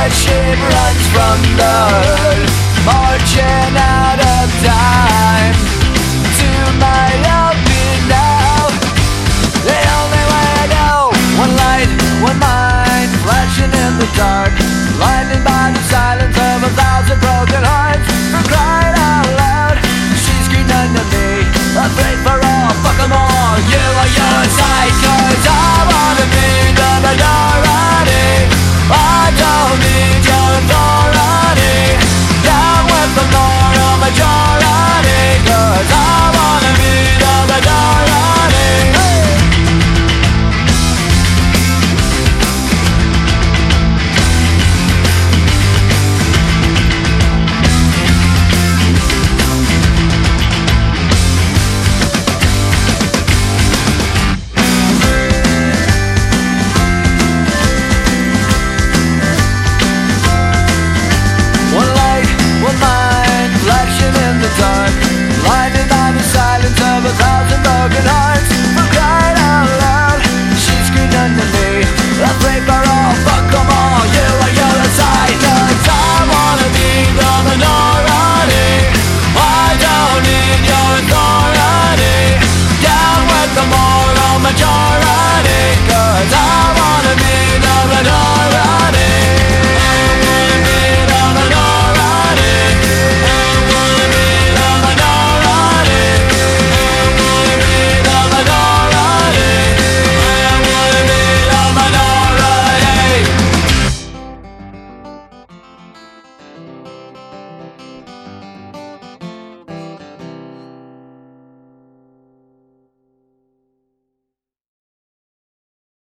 red ship runs from the margin out of time.